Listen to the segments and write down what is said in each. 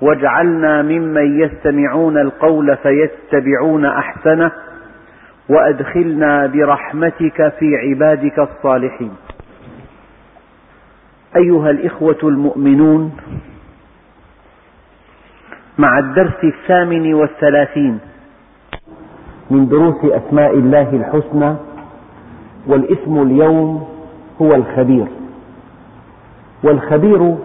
واجعلنا ممن يستمعون القول فيتبعون أحسنه وأدخلنا برحمتك في عبادك الصالحين. أيها الإخوة المؤمنون مع الدرس الثامن والثلاثين من دروس أسماء الله الحسنى والاسم اليوم هو الخبير. والخبير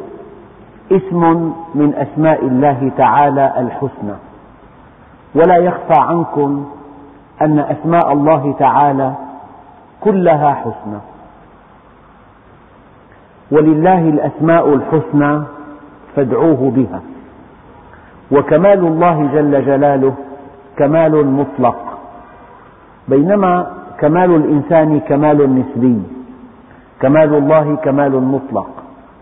اسم من أسماء الله تعالى الحسنى. ولا يخفى عنكم أن أسماء الله تعالى كلها حسنى. ولله الأسماء الحسنى فادعوه بها. وكمال الله جل جلاله كمال مطلق. بينما كمال الإنسان كمال نسبي كمال الله كمال مطلق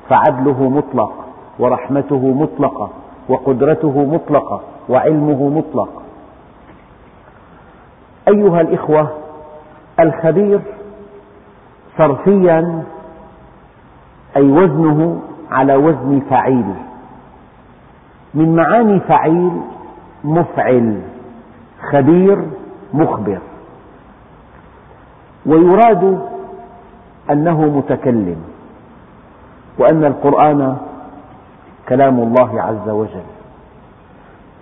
فعدله مطلق. ورحمته مطلقة وقدرته مطلقة وعلمه مطلق. أيها الإخوة الخبير صرفيا أي وزنه على وزن فعيل من معاني فعيل مفعل خبير مخبر. ويراد أنه متكلم وأن القرآن كلام الله عز وجل.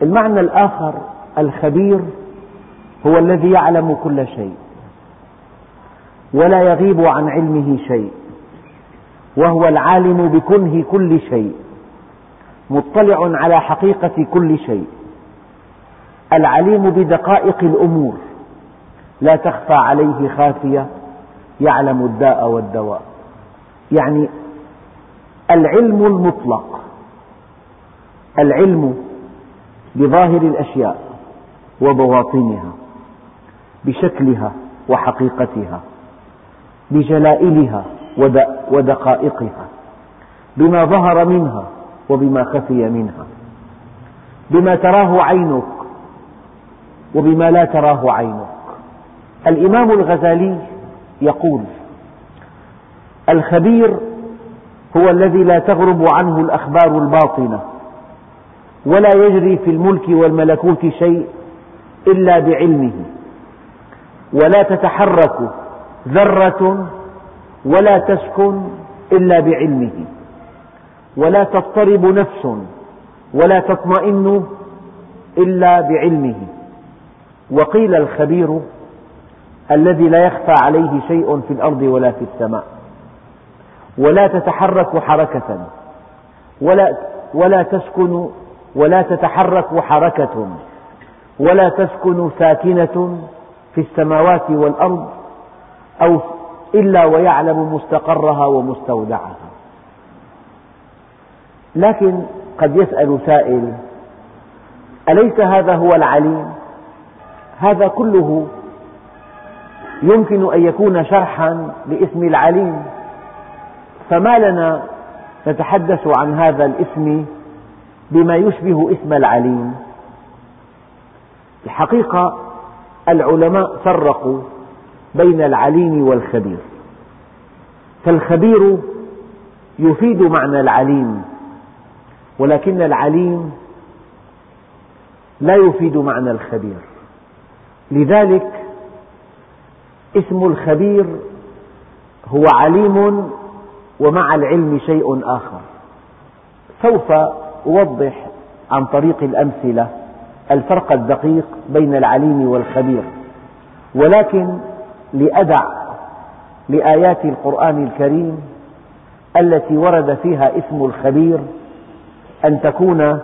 المعنى الآخر الخبير هو الذي يعلم كل شيء ولا يغيب عن علمه شيء وهو العالم بكنه كل شيء مطلع على حقيقة كل شيء. العليم بدقائق الأمور لا تخفى عليه خافية يعلم الداء والدواء. يعني العلم المطلق. العلم بظاهر الأشياء وبواطنها بشكلها وحقيقتها بجلائلها ودقائقها بما ظهر منها وبما خفي منها بما تراه عينك وبما لا تراه عينك. الإمام الغزالي يقول الخبير هو الذي لا تغرب عنه الأخبار الباطنة. ولا يجري في الملك والملكوت شيء إلا بعلمه. ولا تتحرك ذرة ولا تسكن إلا بعلمه. ولا تضطرب نفس ولا تطمئن إلا بعلمه. وقيل الخبير الذي لا يخفى عليه شيء في الأرض ولا في السماء. ولا تتحرك حركة. ولا, ولا تسكن ولا تتحرك حركة ولا تسكن ساكنة في السماوات والأرض أو إلا ويعلم مستقرها ومستودعها. لكن قد يسأل سائل أليس هذا هو العليم؟ هذا كله يمكن أن يكون شرحا لاسم العليم. فما لنا نتحدث عن هذا الاسم بما يشبه اسم العليم. الحقيقة العلماء فرقوا بين العليم والخبير. فالخبير يفيد معنى العليم ولكن العليم لا يفيد معنى الخبير. لذلك اسم الخبير هو عليم ومع العلم شيء آخر. سوف أوضح عن طريق الأمثلة الفرق الدقيق بين العليم والخبير. ولكن لأدع لآيات القرآن الكريم التي ورد فيها اسم الخبير أن تكون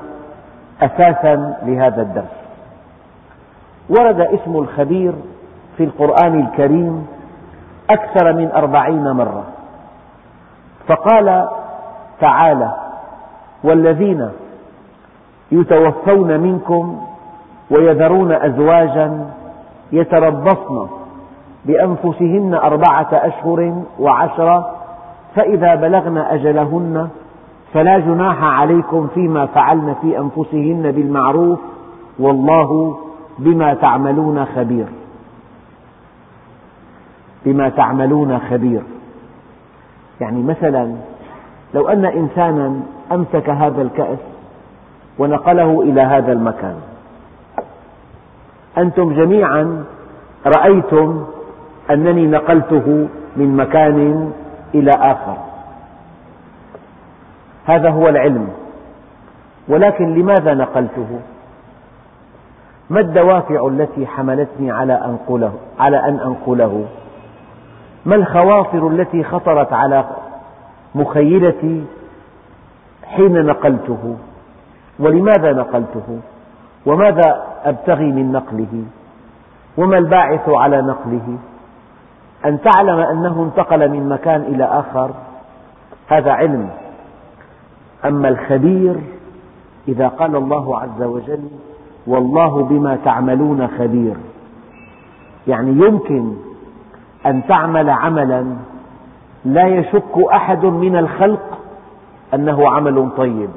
أساسا لهذا الدرس. ورد اسم الخبير في القرآن الكريم أكثر من أربعين مرة. فقال تعالى والذين يتوفون منكم ويذرون أزواجا يتربصن بأنفسهن أربعة أشهر وعشرة فإذا بلغن أجلهن فلا جناح عليكم فيما فعلن في أنفسهن بالمعروف والله بما تعملون خبير. بما تعملون خبير. يعني مثلا لو أن إنسانا أمسك هذا الكأس ونقله إلى هذا المكان. أنتم جميعا رأيتم أنني نقلته من مكان إلى آخر. هذا هو العلم. ولكن لماذا نقلته؟ ما الدوافع التي حملتني على, أنقله على أن أنقله؟ ما الخواطر التي خطرت على مخيلتي حين نقلته ولماذا نقلته؟ وماذا أبتغي من نقله؟ وما الباعث على نقله؟ أن تعلم أنه انتقل من مكان إلى آخر هذا علم. أما الخبير إذا قال الله عز وجل والله بما تعملون خبير. يعني يمكن أن تعمل عملا لا يشك أحد من الخلق أنه عمل طيب.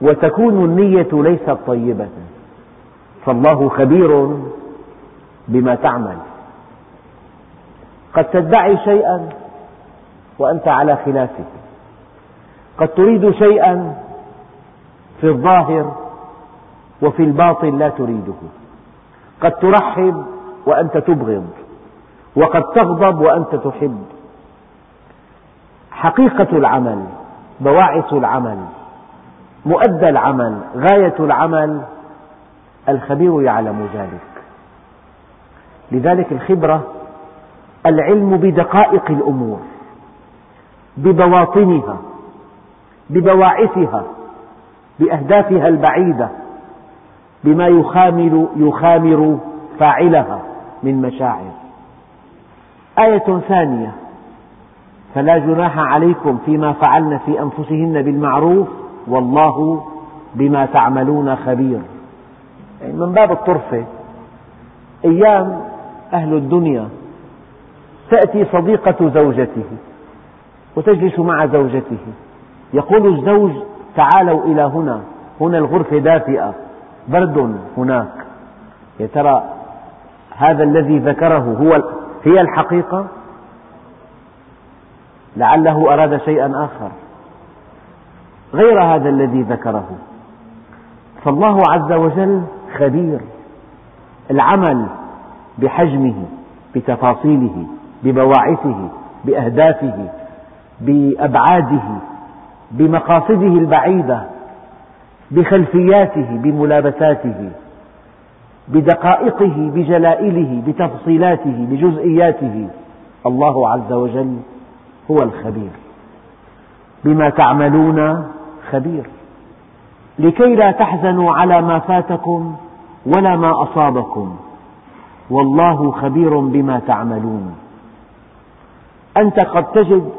وتكون النية ليست طيبة. فالله خبير بما تعمل. قد تدعي شيئا وأنت على خلافه. قد تريد شيئا في الظاهر وفي الباطن لا تريده. قد ترحب وأنت تبغض. وقد تغضب وأنت تحب. حقيقة العمل بواعث العمل مؤدى العمل غاية العمل الخبير يعلم ذلك. لذلك الخبرة العلم بدقائق الأمور ببواطنها ببواعثها بأهدافها البعيدة بما يخامر, يخامر فاعلها من مشاعر. آية ثانية فلا جناح عليكم فيما فعلن في أنفسهن بالمعروف والله بما تعملون خبير. يعني من باب الطرفة أيام أهل الدنيا تأتي صديقة زوجته وتجلس مع زوجته. يقول الزوج تعالوا إلى هنا هنا الغرفة دافئة برد هناك. يا ترى هذا الذي ذكره هو هي الحقيقة؟ لعله أراد شيئا آخر غير هذا الذي ذكره. فالله عز وجل خبير العمل بحجمه بتفاصيله ببواعثه بأهدافه بأبعاده بمقاصده البعيدة بخلفياته بملابساته بدقائقه بجلائله بتفصيلاته بجزئياته. الله عز وجل هو الخبير. بما تعملون خبير. لكي لا تحزنوا على ما فاتكم ولا ما أصابكم. والله خبير بما تعملون. أنت قد تجد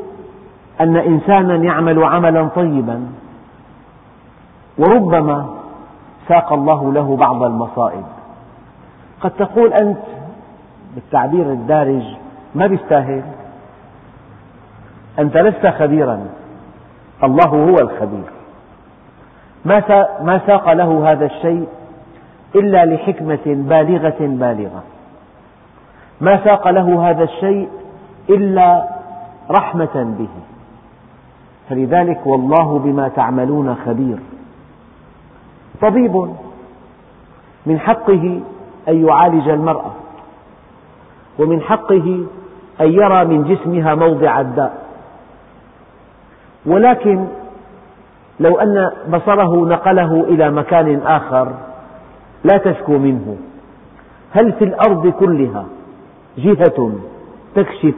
أن إنسانا يعمل عملا طيبا وربما ساق الله له بعض المصائب. قد تقول أنت بالتعبير الدارج ما بيستاهل. أنت لست خبيرا. الله هو الخبير. ما ساق له هذا الشيء إلا لحكمة بالغة بالغة. ما ساق له هذا الشيء إلا رحمة به. فلذلك والله بما تعملون خبير. طبيب من حقه أن يعالج المرأة ومن حقه أن يرى من جسمها موضع الداء. ولكن لو أن بصره نقله إلى مكان آخر لا تشكو منه. هل في الأرض كلها جهة تكشف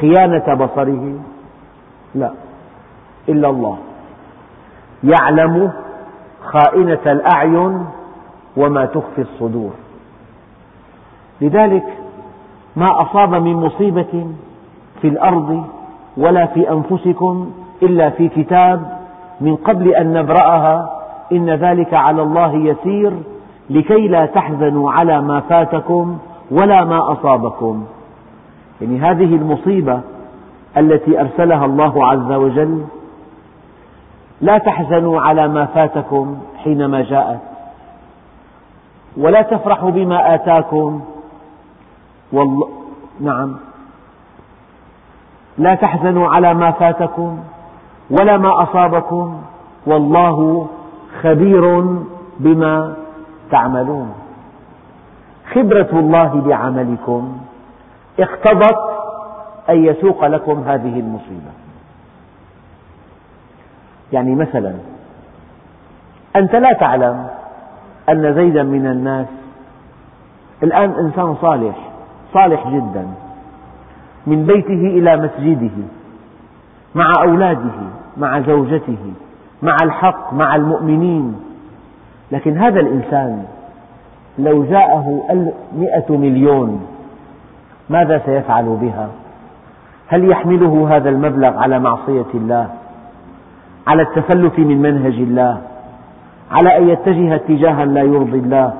خيانة بصره؟ لا. إلا الله. يعلم خائنة الأعين وما تخفي الصدور. لذلك ما أصاب من مصيبة في الأرض ولا في أنفسكم إلا في كتاب من قبل أن نبرأها إن ذلك على الله يسير لكي لا تحزنوا على ما فاتكم ولا ما أصابكم. يعني هذه المصيبة التي أرسلها الله عز وجل لا تحزنوا على ما فاتكم حينما جاءت ولا تفرحوا بما آتاكم. والله نعم لا تحزنوا على ما فاتكم. ولا ما أصابكم والله خبير بما تعملون. خبرة الله بعملكم اقتضت أن يسوق لكم هذه المصيبة. يعني مثلا أنت لا تعلم أن زيدا من الناس الآن إنسان صالح صالح جدا من بيته إلى مسجده. مع أولاده مع زوجته مع الحق مع المؤمنين لكن هذا الإنسان لو جاءه مئة مليون ماذا سيفعل بها؟ هل يحمله هذا المبلغ على معصية الله؟ على التفلت من منهج الله؟ على أن يتجه اتجاها لا يرضي الله؟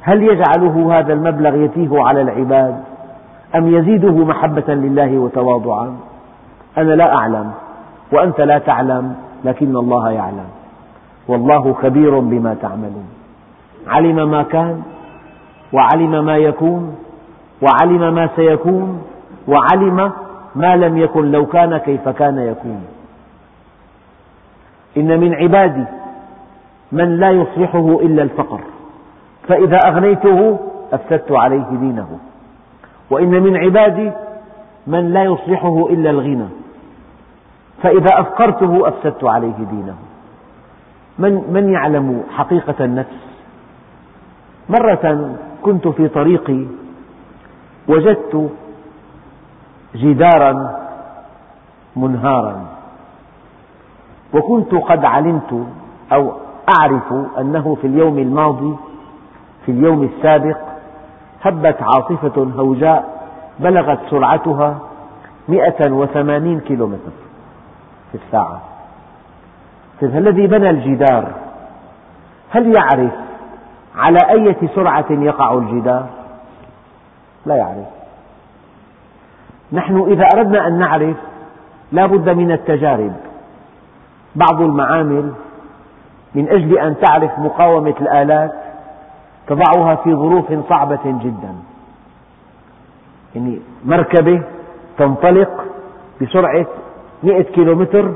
هل يجعله هذا المبلغ يتيه على العباد؟ أم يزيده محبة لله وتواضعا؟ أنا لا أعلم وأنت لا تعلم لكن الله يعلم. والله خبير بما تعملون. علم ما كان وعلم ما يكون وعلم ما سيكون وعلم ما لم يكن لو كان كيف كان يكون. إن من عبادي من لا يصلحه إلا الفقر فإذا أغنيته أفسدت عليه دينه. وإن من عبادي من لا يصلحه إلا الغنى. فإذا أفقرته أفسدت عليه دينه. من, من يعلم حقيقة النفس؟ مرة كنت في طريقي وجدت جدارا منهارا. وكنت قد علمت أو أعرف أنه في اليوم الماضي في اليوم السابق هبت عاصفة هوجاء بلغت سرعتها 180 كيلومتر في الساعة. الذي بنى الجدار هل يعرف على أية سرعة يقع الجدار؟ لا يعرف. نحن إذا أردنا أن نعرف لا بد من التجارب. بعض المعامل من أجل أن تعرف مقاومة الآلات تضعها في ظروف صعبة جدا. يعني مركبة تنطلق بسرعة 100 كيلومتر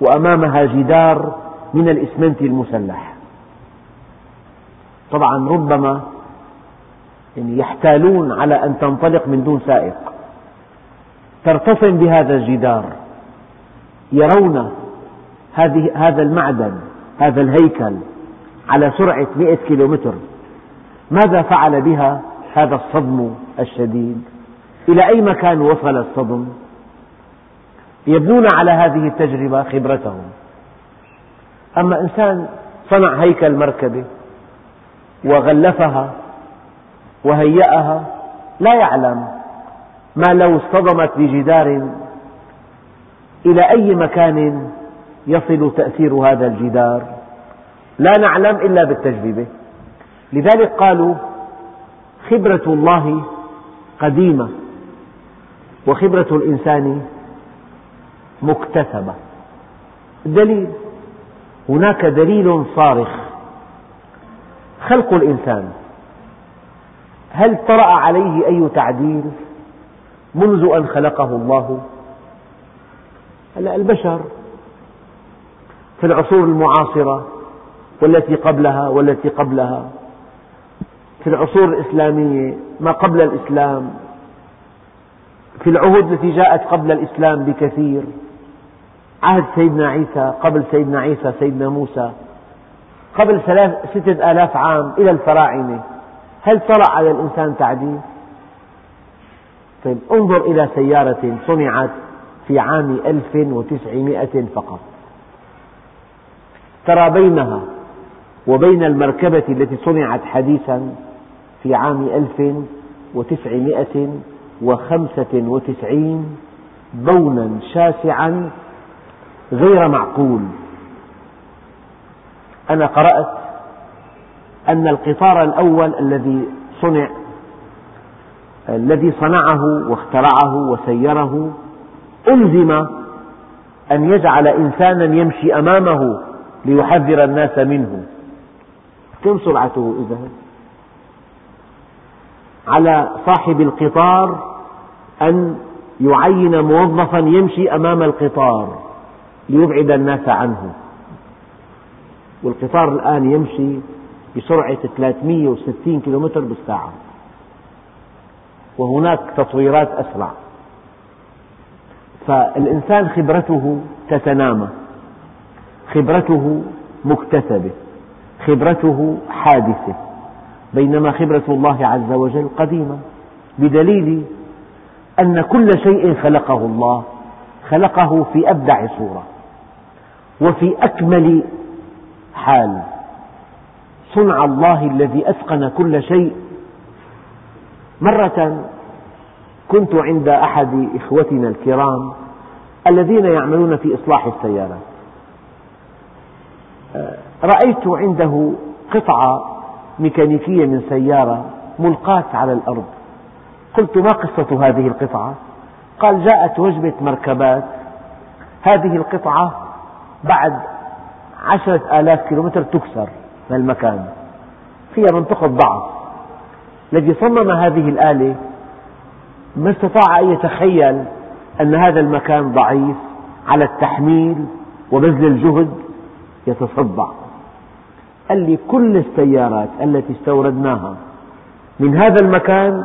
وأمامها جدار من الإسمنت المسلح. طبعا ربما يعني يحتالون على أن تنطلق من دون سائق. ترتصم بهذا الجدار يرون هذه هذا المعدن هذا الهيكل على سرعة 100 كيلومتر. ماذا فعل بها هذا الصدم الشديد؟ إلى أي مكان وصل الصدم؟ يبنون على هذه التجربة خبرتهم. أما إنسان صنع هيكل مركبة وغلفها وهيأها لا يعلم ما لو اصطدمت بجدار إلى أي مكان يصل تأثير هذا الجدار. لا نعلم إلا بالتجربة. لذلك قالوا خبرة الله قديمة. وخبرة الإنسان مكتسبة. الدليل هناك دليل صارخ. خلق الإنسان. هل طرأ عليه أي تعديل منذ أن خلقه الله؟ البشر في العصور المعاصرة والتي قبلها والتي قبلها في العصور الإسلامية ما قبل الإسلام في العهود التي جاءت قبل الإسلام بكثير. عهد سيدنا عيسى قبل سيدنا عيسى سيدنا موسى. قبل ستة آلاف عام إلى الفراعنة. هل طرأ على الإنسان تعديل؟ طيب انظر إلى سيارة صنعت في عام 1900 فقط. ترى بينها وبين المركبة التي صنعت حديثا في عام 1995 بونا شاسعا غير معقول. أنا قرأت أن القطار الأول الذي صنع الذي صنعه واخترعه وسيره ألزم أن يجعل إنسانا يمشي أمامه ليحذر الناس منه. كم سرعته إذا؟ على صاحب القطار أن يعين موظفا يمشي أمام القطار ليبعد الناس عنه. والقطار الآن يمشي بسرعة 360 كيلومتر بالساعة. وهناك تطويرات أسرع. فالإنسان خبرته تتنامى. خبرته مكتسبة. خبرته حادثة. بينما خبرة الله عز وجل قديمة. بدليل أن كل شيء خلقه الله خلقه في أبدع صورة وفي أكمل حال. صنع الله الذي أتقن كل شيء. مرة كنت عند أحد إخوتنا الكرام الذين يعملون في إصلاح السيارات رأيت عنده قطعة ميكانيكية من سيارة ملقاة على الأرض. قلت ما قصة هذه القطعة؟ قال جاءت وجبة مركبات. هذه القطعة بعد عشرة آلاف كيلومتر تكسر من المكان. فيها منطقة ضعف. الذي صمم هذه الآلة ما استطاع أن يتخيل أن هذا المكان ضعيف على التحميل وبذل الجهد يتصدع. قال لي كل السيارات التي استوردناها من هذا المكان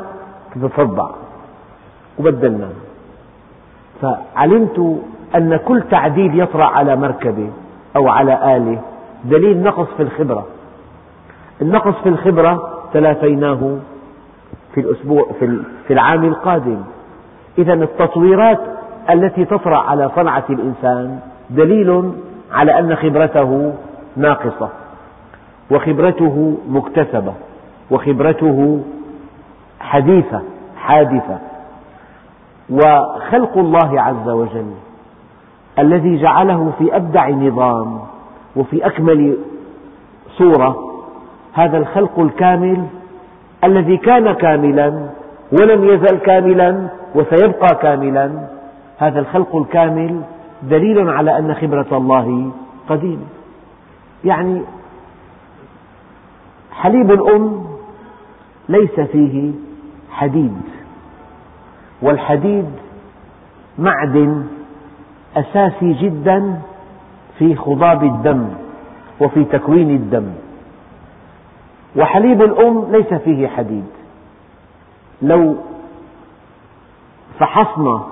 تتصدع. وبدلناها. فعلمت أن كل تعديل يطرأ على مركبة أو على آلة دليل نقص في الخبرة. النقص في الخبرة تلافيناه في الأسبوع في العام القادم. إذا التطويرات التي تطرأ على صنعة الإنسان دليل على أن خبرته ناقصة وخبرته مكتسبة وخبرته حديثة حادثة. وخلق الله عز وجل الذي جعله في أبدع نظام وفي أكمل صورة هذا الخلق الكامل الذي كان كاملا ولم يزل كاملا وسيبقى كاملا هذا الخلق الكامل دليل على أن خبرة الله قديمة. يعني حليب الأم ليس فيه حديد. والحديد معدن أساسي جدا في خضاب الدم وفي تكوين الدم. وحليب الأم ليس فيه حديد. لو فحصنا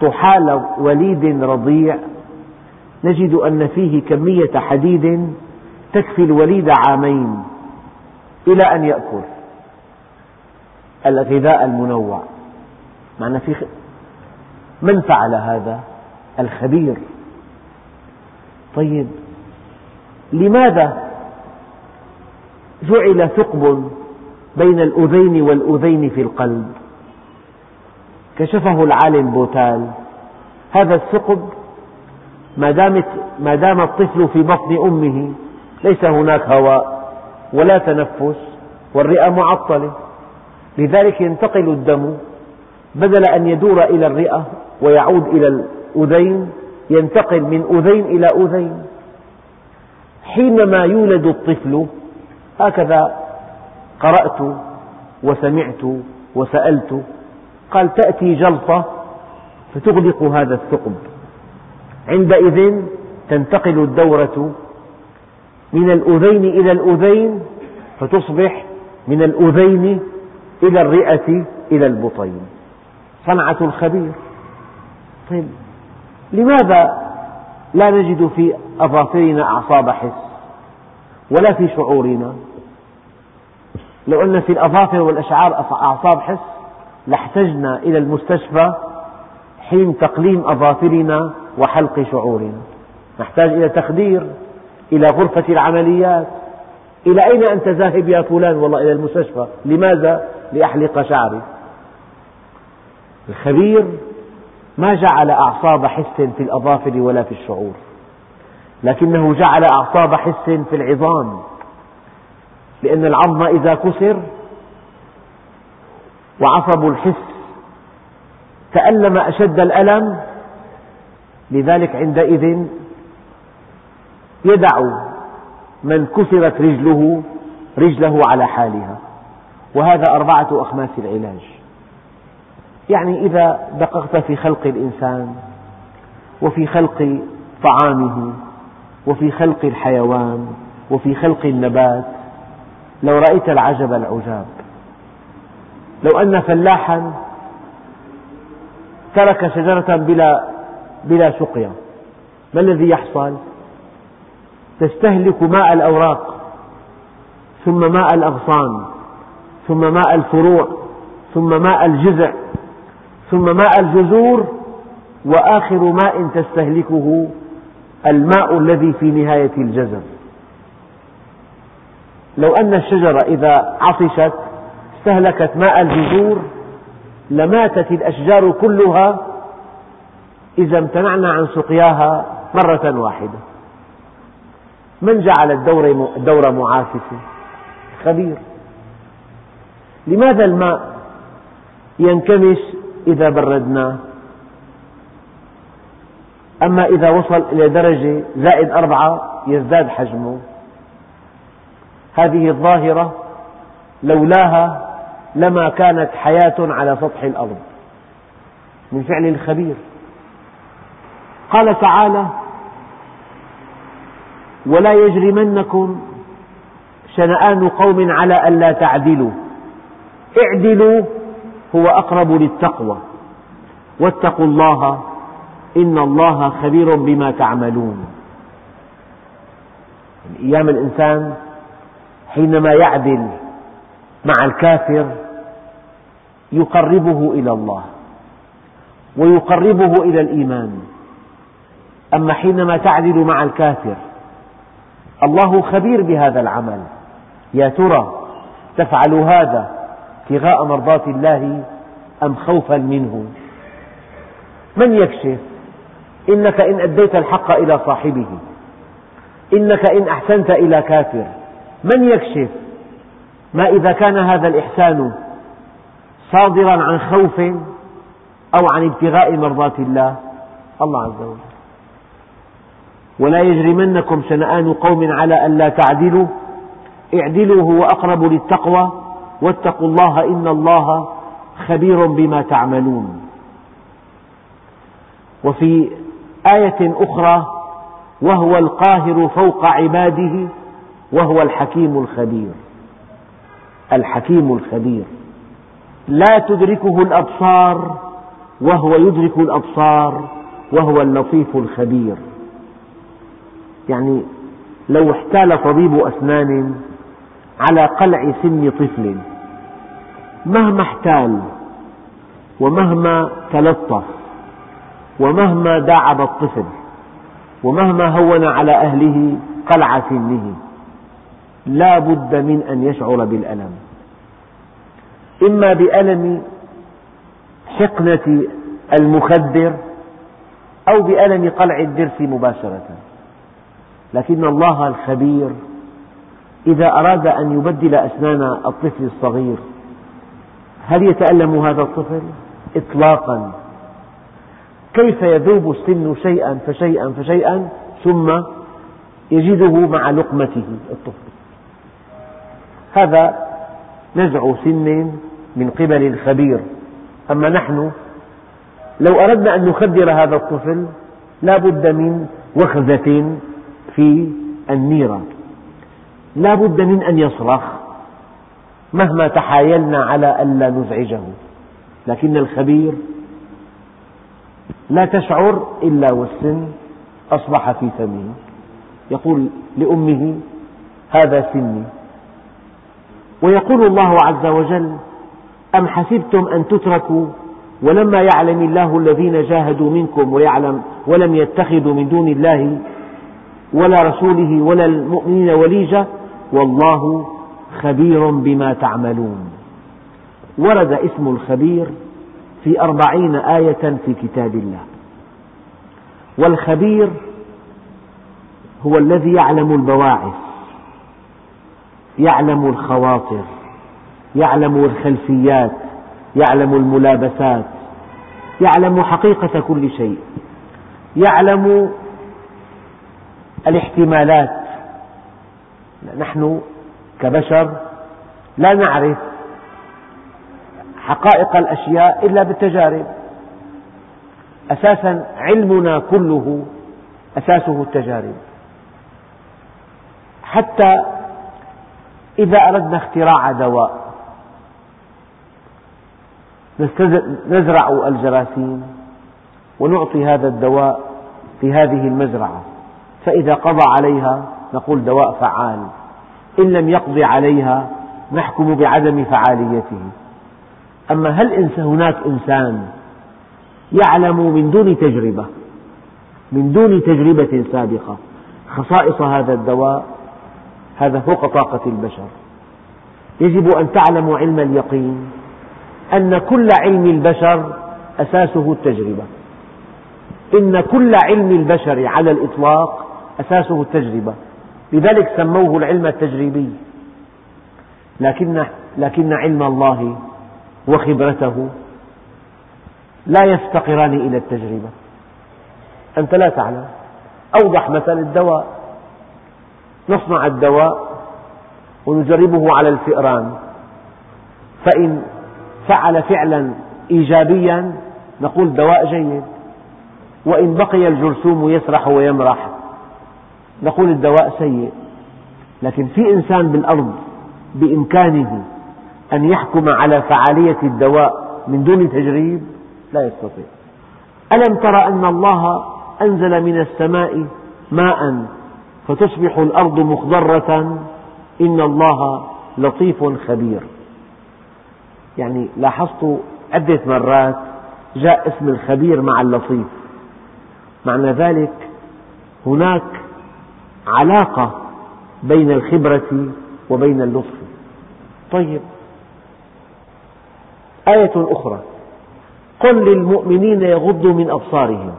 طحال وليد رضيع نجد أن فيه كمية حديد تكفي الوليد عامين إلى أن يأكل. الغذاء المنوع. معنى في من فعل هذا؟ الخبير. طيب لماذا جعل ثقب بين الأذين والأذين في القلب؟ كشفه العالم بوتال. هذا الثقب ما, دام الطفل في بطن أمه ليس هناك هواء ولا تنفس والرئة معطلة. لذلك ينتقل الدم بدل أن يدور إلى الرئة ويعود إلى الأذين ينتقل من أذين إلى أذين. حينما يولد الطفل هكذا قرأت وسمعت وسألت قال تأتي جلطة فتغلق هذا الثقب. عندئذ تنتقل الدورة من الأذين إلى الأذين فتصبح من الأذين إلى الرئة إلى البطين. صنعة الخبير. طيب لماذا لا نجد في أظافرنا أعصاب حس ولا في شعورنا؟ لو أن في الأظافر والأشعار أعصاب حس لاحتجنا إلى المستشفى حين تقليم أظافرنا وحلق شعورنا. نحتاج إلى تخدير إلى غرفة العمليات. إلى أين أنت ذاهب يا فلان؟ والله إلى المستشفى. لماذا؟ لأحلق شعري. الخبير ما جعل أعصاب حس في الأظافر ولا في الشعور لكنه جعل أعصاب حس في العظام لأن العظم إذا كسر وعصب الحس تألم أشد الألم لذلك عندئذ يدع من كسرت رجله رجله على حالها. وهذا أربعة أخماس العلاج. يعني إذا دققت في خلق الإنسان وفي خلق طعامه وفي خلق الحيوان وفي خلق النبات لو رأيت العجب العجاب. لو أن فلاحا ترك شجرة بلا, بلا سقيا ما الذي يحصل؟ تستهلك ماء الأوراق ثم ماء الأغصان. ثم ماء الفروع ثم ماء الجذع ثم ماء الجذور وآخر ماء تستهلكه الماء الذي في نهاية الجذر لو أن الشجرة إذا عطشت استهلكت ماء الجذور لماتت الأشجار كلها إذا امتنعنا عن سقياها مرة واحدة. من جعل الدورة معافسة خبير. لماذا الماء ينكمش إذا بردناه أما إذا وصل إلى درجة زائد أربعة يزداد حجمه. هذه الظاهرة لولاها لما كانت حياة على سطح الأرض من فعل الخبير. قال تعالى ولا يجرمنكم شنآن قوم على ألا تعدلوا. اعدلوا هو أقرب للتقوى. واتقوا الله إن الله خبير بما تعملون. أيام الإنسان حينما يعدل مع الكافر يقربه إلى الله ويقربه إلى الإيمان. أما حينما تعدل مع الكافر الله خبير بهذا العمل. يا ترى تفعل هذا ابتغاء مرضات الله أم خوفا منه. من يكشف؟ إنك إن أديت الحق إلى صاحبه. إنك إن أحسنت إلى كافر. من يكشف؟ ما إذا كان هذا الإحسان صادرا عن خوف أو عن ابتغاء مرضات الله. الله عز وجل. ولا يجرمنكم شنآن قوم على ألا تعدلوا. اعدلوا هو أقرب للتقوى. واتقوا الله إن الله خبير بما تعملون. وفي آية أخرى وهو القاهر فوق عباده وهو الحكيم الخبير. الحكيم الخبير. لا تدركه الأبصار وهو يدرك الأبصار وهو اللطيف الخبير. يعني لو احتال طبيب أسنان على قلع سن طفل. مهما احتال ومهما تلطف ومهما داعب الطفل ومهما هون على أهله قلع سنه لا بد من أن يشعر بالألم. إما بألم حقنة المخدر أو بألم قلع الضرس مباشرة. لكن الله الخبير إذا أراد أن يبدل أسنان الطفل الصغير هل يتألم هذا الطفل؟ إطلاقا. كيف يذوب السن شيئا فشيئا فشيئا ثم يجده مع لقمته الطفل؟ هذا نزع سن من قبل الخبير. أما نحن لو أردنا أن نخدر هذا الطفل لا بد من وخزة في النيرة. لا بد من أن يصرخ مهما تحايلنا على ألا نزعجه. لكن الخبير لا تشعر إلا والسن أصبح في فمه. يقول لأمه هذا سني. ويقول الله عز وجل أم حسبتم أن تتركوا ولما يعلم الله الذين جاهدوا منكم ويعلم ولم يتخذوا من دون الله ولا رسوله ولا المؤمنين وليجة والله خبير بما تعملون. ورد اسم الخبير في أربعين آية في كتاب الله. والخبير هو الذي يعلم البواعث يعلم الخواطر يعلم الخلفيات يعلم الملابسات يعلم حقيقة كل شيء يعلم الاحتمالات نحن كبشر لا نعرف حقائق الأشياء إلا بالتجارب. أساسا علمنا كله أساسه التجارب. حتى إذا أردنا اختراع دواء نزرع الجراثيم ونعطي هذا الدواء في هذه المزرعة فإذا قضى عليها نقول دواء فعال. إن لم يقضي عليها نحكم بعدم فعاليته. أما هل هناك إنسان يعلم من دون تجربة من دون تجربة سابقة خصائص هذا الدواء هذا فوق طاقة البشر. يجب أن تعلموا علم اليقين أن كل علم البشر أساسه التجربة. إن كل علم البشر على الإطلاق أساسه التجربة. لذلك سموه العلم التجريبي. لكن, لكن علم الله وخبرته لا يفتقران إلى التجربة. أنت لا تعلم. أوضح مثل الدواء. نصنع الدواء ونجربه على الفئران. فإن فعل فعلا إيجابيا نقول دواء جيد. وإن بقي الجرثوم يسرح ويمرح. نقول الدواء سيء. لكن في إنسان بالأرض بإمكانه أن يحكم على فعالية الدواء من دون تجريب لا يستطيع. ألم تر أن الله أنزل من السماء ماء فتصبح الأرض مخضرة؟ إن الله لطيف خبير. يعني لاحظت عدة مرات جاء اسم الخبير مع اللطيف. معنى ذلك هناك علاقة بين الخبرة وبين اللطف. طيب. آية أخرى. قل للمؤمنين يغضوا من أبصارهم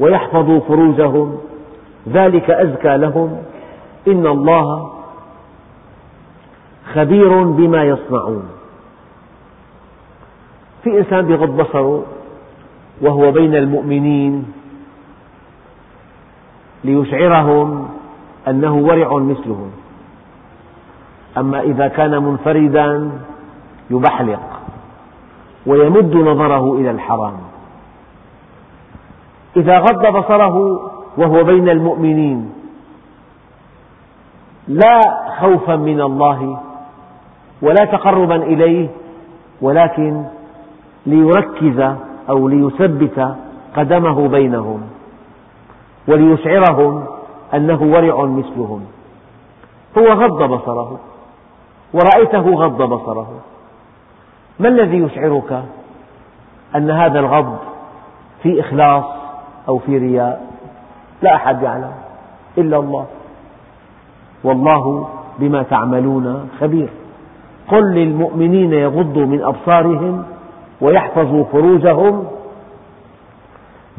ويحفظوا فروجهم. ذلك أزكى لهم. إن الله خبير بما يصنعون. في إنسان بغض بصره وهو بين المؤمنين ليشعرهم أنه ورع مثلهم. أما إذا كان منفردا يبحلق ويمد نظره إلى الحرام. إذا غض بصره وهو بين المؤمنين لا خوفا من الله ولا تقربا إليه ولكن ليركز أو ليثبت قدمه بينهم. وليشعرهم أنه ورع مثلهم. هو غض بصره ورأيته غض بصره. ما الذي يشعرك أن هذا الغض في إخلاص أو في رياء؟ لا أحد يعلم إلا الله. والله بما تعملون خبير. قل للمؤمنين يغضوا من أبصارهم ويحفظوا فروجهم.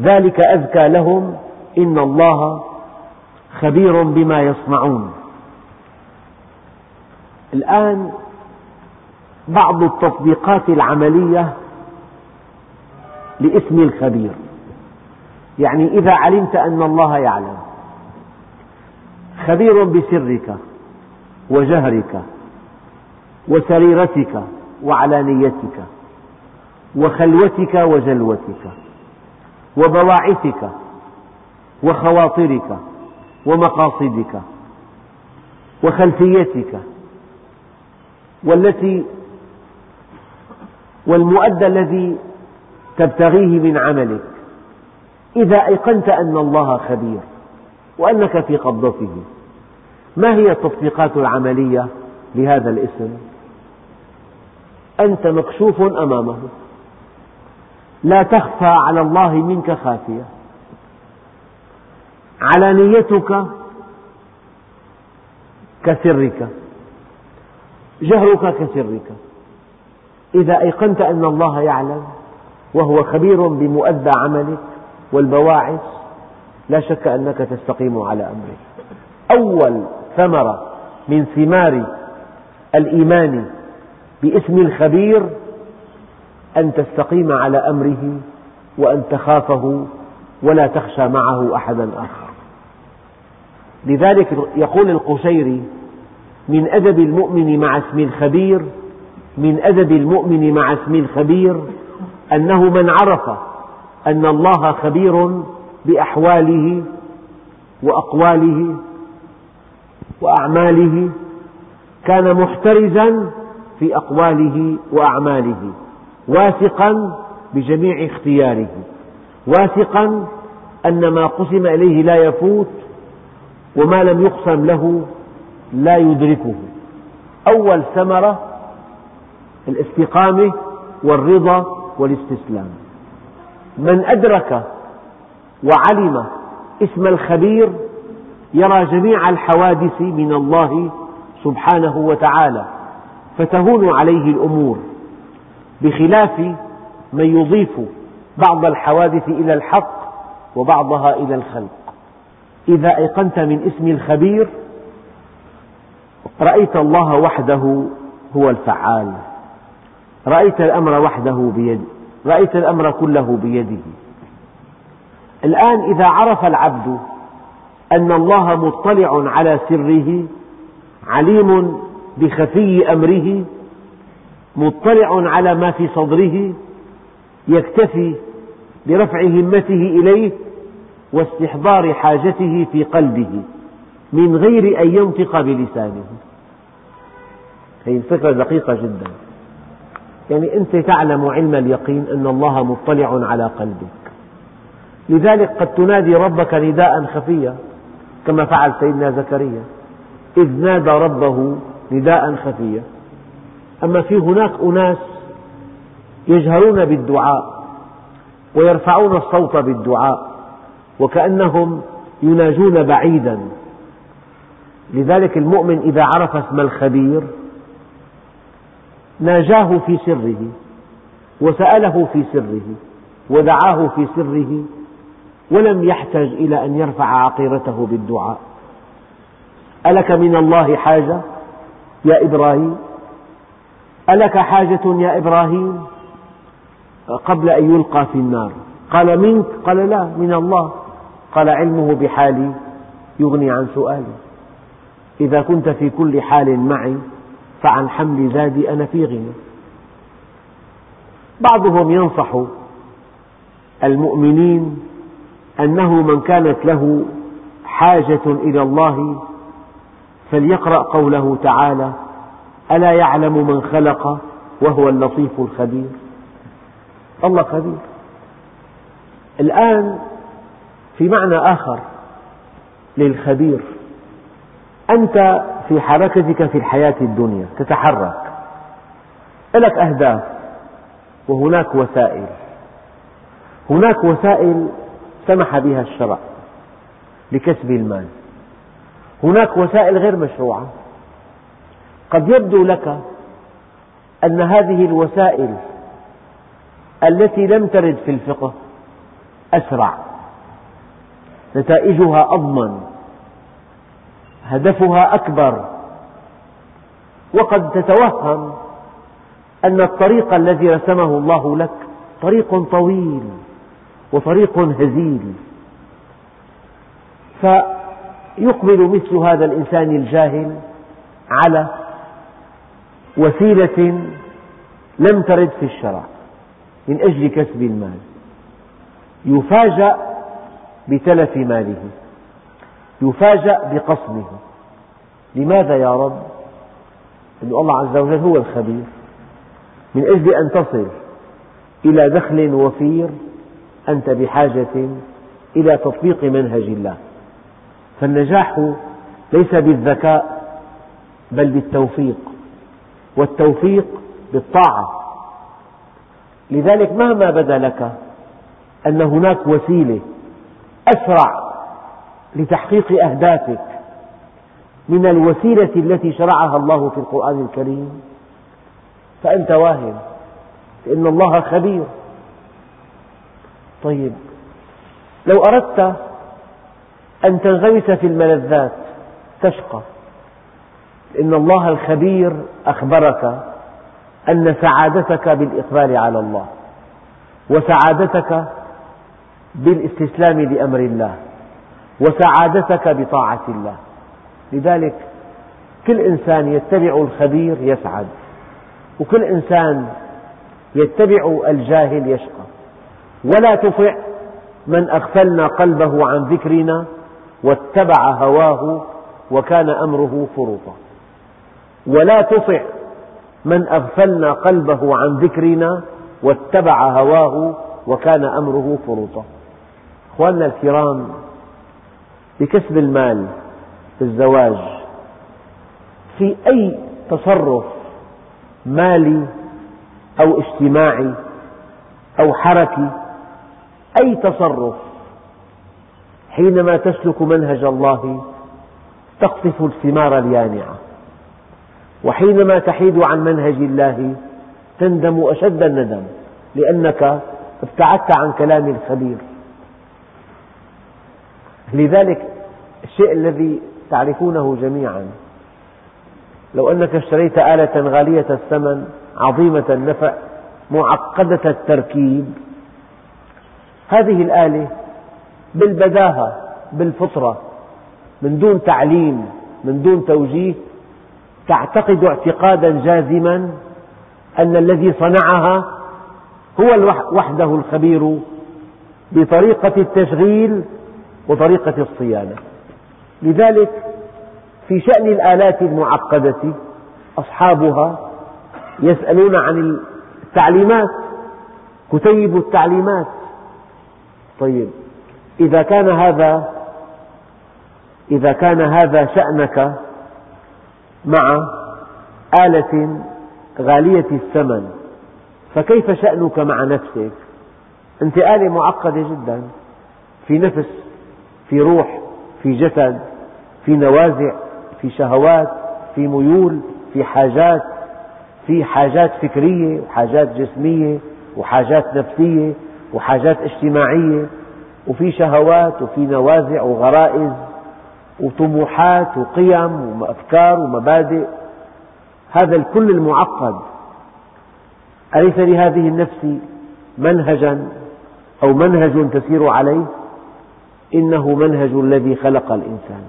ذلك أزكى لهم إن الله خبير بما يصنعون. الآن بعض التطبيقات العملية لاسم الخبير. يعني إذا علمت أن الله يعلم. خبير بسرك وجهرك وسريرتك وعلانيتك وخلوتك وجلوتك وبواعثك وخواطرك ومقاصدك وخلفيتك والتي والمؤدى الذي تبتغيه من عملك إذا أيقنت أن الله خبير وأنك في قبضته. ما هي التطبيقات العملية لهذا الاسم؟ أنت مكشوف أمامه. لا تخفى على الله منك خافية. علانيتك كسرك جهرك كسرك. إذا أيقنت أن الله يعلم وهو خبير بمؤدى عملك والبواعث لا شك أنك تستقيم على أمره أول ثمرة من ثمار الإيمان باسم الخبير أن تستقيم على أمره وأن تخافه ولا تخشى معه أحدا آخر. لذلك يقول القشيري من أدب المؤمن مع اسم الخبير من أدب المؤمن مع اسم الخبير أنه من عرف أن الله خبير بأحواله وأقواله وأعماله كان محترزا في أقواله وأعماله واثقا بجميع اختياره واثقا أن ما قسم إليه لا يفوت وما لم يقسم له لا يدركه. أول ثمرة الاستقامة والرضا والاستسلام. من أدرك وعلم اسم الخبير يرى جميع الحوادث من الله سبحانه وتعالى فتهون عليه الأمور. بخلاف من يضيف بعض الحوادث إلى الحق وبعضها إلى الخلق. إذا أيقنت من اسم الخبير رأيت الله وحده هو الفعال. رأيت الأمر وحده بيده رأيت الأمر كله بيده. الآن إذا عرف العبد أن الله مطلع على سره عليم بخفي أمره مطلع على ما في صدره يكتفي برفع همته إليه واستحضار حاجته في قلبه من غير أن ينطق بلسانه. هذه الفكرة دقيقة جدا. يعني أنت تعلم علم اليقين أن الله مطلع على قلبك. لذلك قد تنادي ربك نداء خفيا كما فعل سيدنا زكريا. إذ نادى ربه نداء خفيا. أما في هناك أناس يجهرون بالدعاء ويرفعون الصوت بالدعاء. وكأنهم يناجون بعيدا. لذلك المؤمن إذا عرف اسم الخبير ناجاه في سره وسأله في سره ودعاه في سره ولم يحتج إلى أن يرفع عقيرته بالدعاء. ألك من الله حاجة يا إبراهيم؟ ألك حاجة يا إبراهيم؟ قبل أن يلقى في النار. قال منك؟ قال لا من الله. قال علمه بحالي يغني عن سؤالي. إذا كنت في كل حال معي فعن حمل زادي أنا في غنى. بعضهم ينصح المؤمنين أنه من كانت له حاجة إلى الله فليقرأ قوله تعالى ألا يعلم من خلق وهو اللطيف الخبير؟ الله خبير. الآن في معنى آخر للخبير. أنت في حركتك في الحياة الدنيا تتحرك. لك أهداف وهناك وسائل. هناك وسائل سمح بها الشرع لكسب المال. هناك وسائل غير مشروعة. قد يبدو لك أن هذه الوسائل التي لم ترد في الفقه أسرع. نتائجها أضمن هدفها أكبر. وقد تتوهم أن الطريق الذي رسمه الله لك طريق طويل وطريق هزيل فيقبل مثل هذا الإنسان الجاهل على وسيلة لم ترد في الشرع من أجل كسب المال. يفاجأ بتلف ماله. يفاجأ بقصمه لماذا يا رب؟ لأن الله عز وجل هو الخبير. من أجل أن تصل إلى دخل وفير أنت بحاجة إلى تطبيق منهج الله. فالنجاح ليس بالذكاء بل بالتوفيق. والتوفيق بالطاعة. لذلك مهما بدا لك أن هناك وسيلة أسرع لتحقيق أهدافك من الوسيلة التي شرعها الله في القرآن الكريم. فأنت واهم لأن الله خبير. طيب لو أردت أن تنغمس في الملذات تشقى. إن الله الخبير أخبرك أن سعادتك بالإقبال على الله وسعادتك بالاستسلام لأمر الله وسعادتك بطاعة الله. لذلك كل إنسان يتبع الخبير يسعد وكل إنسان يتبع الجاهل يشقى. ولا تطع من أغفلنا قلبه عن ذكرنا واتبع هواه وكان أمره فرطا ولا تطع من أغفلنا قلبه عن ذكرنا واتبع هواه وكان أمره فرطا أخواننا الكرام بكسب المال في الزواج في أي تصرف مالي أو اجتماعي أو حركي أي تصرف حينما تسلك منهج الله تقطف الثمار اليانعة. وحينما تحيد عن منهج الله تندم أشد الندم لأنك ابتعدت عن كلام الخبير. لذلك الشيء الذي تعرفونه جميعا لو أنك اشتريت آلة غالية الثمن عظيمة النفع معقدة التركيب هذه الآلة بالبداهة بالفطرة من دون تعليم من دون توجيه تعتقد اعتقادا جازما أن الذي صنعها هو وحده الخبير بطريقة التشغيل وطريقة الصيانة لذلك في شأن الآلات المعقدة أصحابها يسألون عن التعليمات كتيب التعليمات طيب إذا كان هذا إذا كان هذا شأنك مع آلة غالية الثمن فكيف شأنك مع نفسك؟ أنت آلة معقدة جدا في نفس في روح في جسد في نوازع في شهوات في ميول في حاجات في حاجات فكرية وحاجات جسمية وحاجات نفسية وحاجات اجتماعية وفي شهوات وفي نوازع وغرائز وطموحات وقيم وأفكار ومبادئ. هذا الكل المعقد. أليس لهذه النفس منهجا أو منهج تسير عليه؟ إنه منهج الذي خلق الإنسان.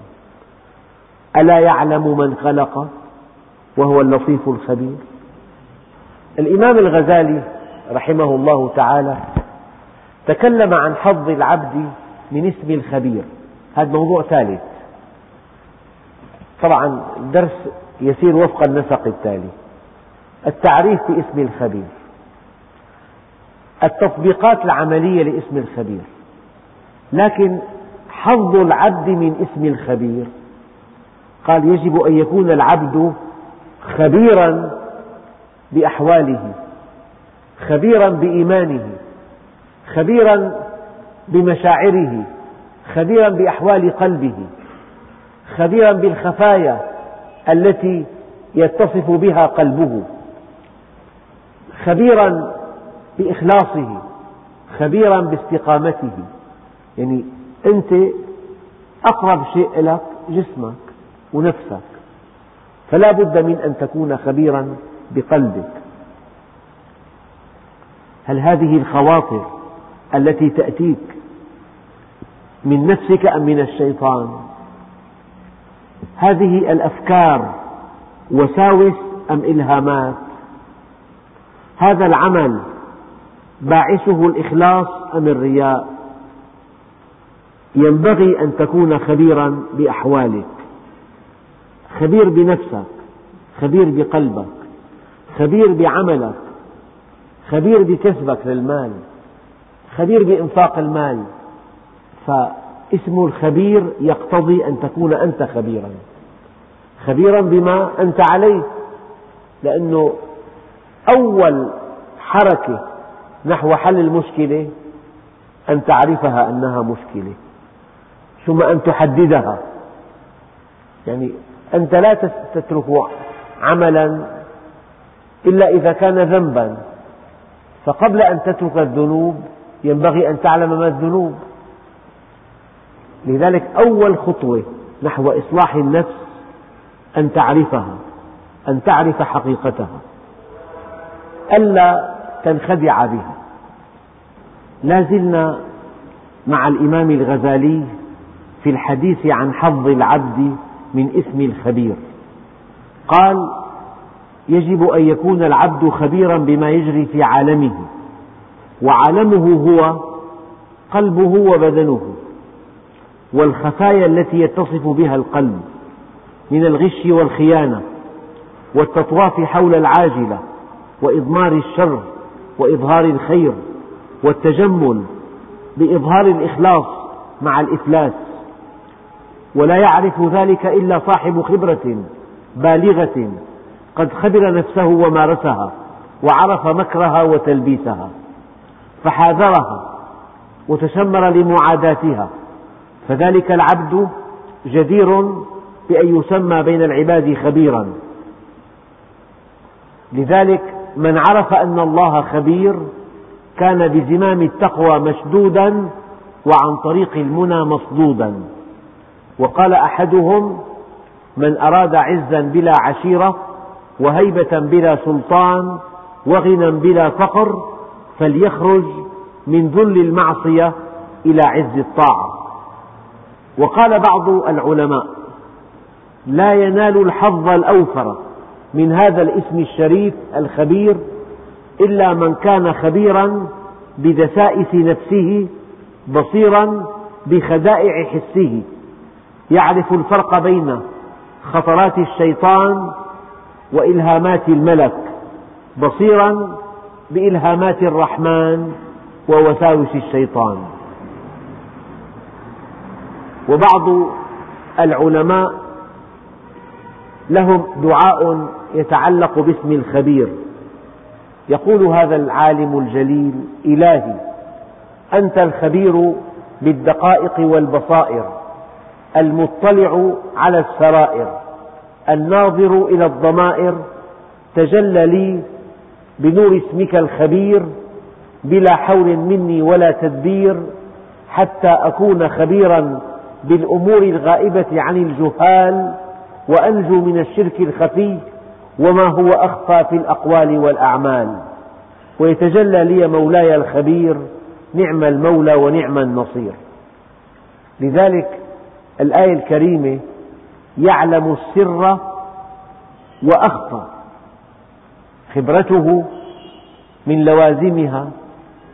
ألا يعلم من خلق؟ وهو اللطيف الخبير. الإمام الغزالي رحمه الله تعالى تكلم عن حظ العبد من اسم الخبير. هذا موضوع ثالث. طبعا الدرس يسير وفق النسق التالي. التعريف باسم الخبير. التطبيقات العملية لاسم الخبير. لكن حظ العبد من اسم الخبير. قال يجب أن يكون العبد خبيرا بأحواله خبيرا بإيمانه خبيرا بمشاعره خبيرا بأحوال قلبه خبيرا بالخفايا التي يتصف بها قلبه خبيرا بإخلاصه خبيرا باستقامته. يعني أنت أقرب شيء لك جسمك ونفسك. فلا بد من أن تكون خبيرا بقلبك. هل هذه الخواطر التي تأتيك من نفسك أم من الشيطان؟ هذه الأفكار وساوس أم إلهامات؟ هذا العمل باعثه الإخلاص أم الرياء؟ ينبغي أن تكون خبيرا بأحوالك خبير بنفسك خبير بقلبك خبير بعملك خبير بكسبك للمال خبير بإنفاق المال. فاسم الخبير يقتضي أن تكون أنت خبيرا خبيرا بما أنت عليه لأنه أول حركة نحو حل المشكلة أن تعرفها أنها مشكلة. ثم أن تحددها. يعني أنت لا تترك عملا إلا إذا كان ذنبا. فقبل أن تترك الذنوب ينبغي أن تعلم ما الذنوب. لذلك أول خطوة نحو إصلاح النفس أن تعرفها أن تعرف حقيقتها. ألا تنخدع بها. لا زلنا مع الإمام الغزالي في الحديث عن حظ العبد من اسم الخبير. قال يجب أن يكون العبد خبيرا بما يجري في عالمه وعالمه هو قلبه وبدنه والخفايا التي يتصف بها القلب من الغش والخيانة والتطواف حول العاجلة وإضمار الشر وإظهار الخير والتجمل بإظهار الإخلاص مع الإفلاس ولا يعرف ذلك إلا صاحب خبرة بالغة قد خبر نفسه ومارسها وعرف مكرها وتلبيسها فحاذرها وتشمر لمعاداتها. فذلك العبد جدير بأن يسمى بين العباد خبيرا. لذلك من عرف أن الله خبير كان بزمام التقوى مشدودا وعن طريق المنى مصدودا. وقال أحدهم من أراد عزا بلا عشيرة وهيبة بلا سلطان وغنى بلا فقر فليخرج من ذل المعصية إلى عز الطاعة. وقال بعض العلماء لا ينال الحظ الأوفر من هذا الاسم الشريف الخبير إلا من كان خبيرا بدسائس نفسه بصيرا بخدائع حسه. يعرف الفرق بين خطرات الشيطان وإلهامات الملك بصيرا بإلهامات الرحمن ووساوس الشيطان. وبعض العلماء لهم دعاء يتعلق باسم الخبير. يقول هذا العالم الجليل إلهي أنت الخبير بالدقائق والبصائر. المطلع على السرائر. الناظر إلى الضمائر. تجلى لي بنور اسمك الخبير. بلا حول مني ولا تدبير. حتى أكون خبيرا بالأمور الغائبة عن الجهال. وأنجو من الشرك الخفي. وما هو أخفى في الأقوال والأعمال. ويتجلى لي مولاي الخبير. نعم المولى ونعم النصير. لذلك الآية الكريمة يعلم السر وأخفى خبرته من لوازمها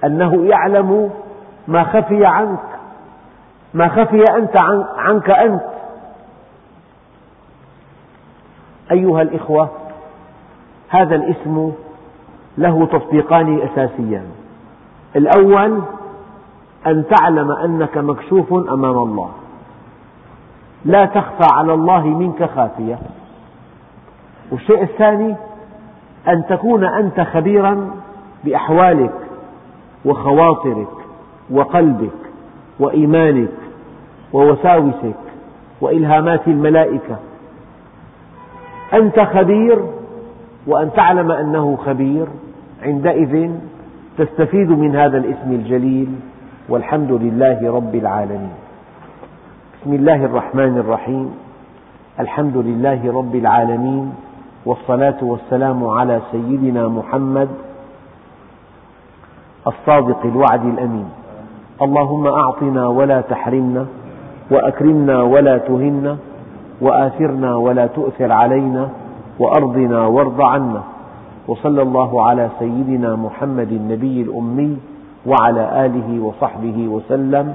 أنه يعلم ما خفي عنك ما خفي أنت عنك أنت. أيها الإخوة هذا الاسم له تطبيقان أساسيان. الأول أن تعلم أنك مكشوف أمام الله. لا تخفى على الله منك خافية. والشيء الثاني أن تكون أنت خبيرا بأحوالك وخواطرك وقلبك وإيمانك ووساوسك وإلهامات الملائكة. أنت خبير وأن تعلم أنه خبير عندئذ تستفيد من هذا الاسم الجليل والحمد لله رب العالمين. بسم الله الرحمن الرحيم. الحمد لله رب العالمين والصلاة والسلام على سيدنا محمد الصادق الوعد الأمين. اللهم أعطنا ولا تحرمنا وأكرمنا ولا تهنا وآثرنا ولا تؤثر علينا وأرضنا وارض عنا. وصلى الله على سيدنا محمد النبي الأمي وعلى آله وصحبه وسلم.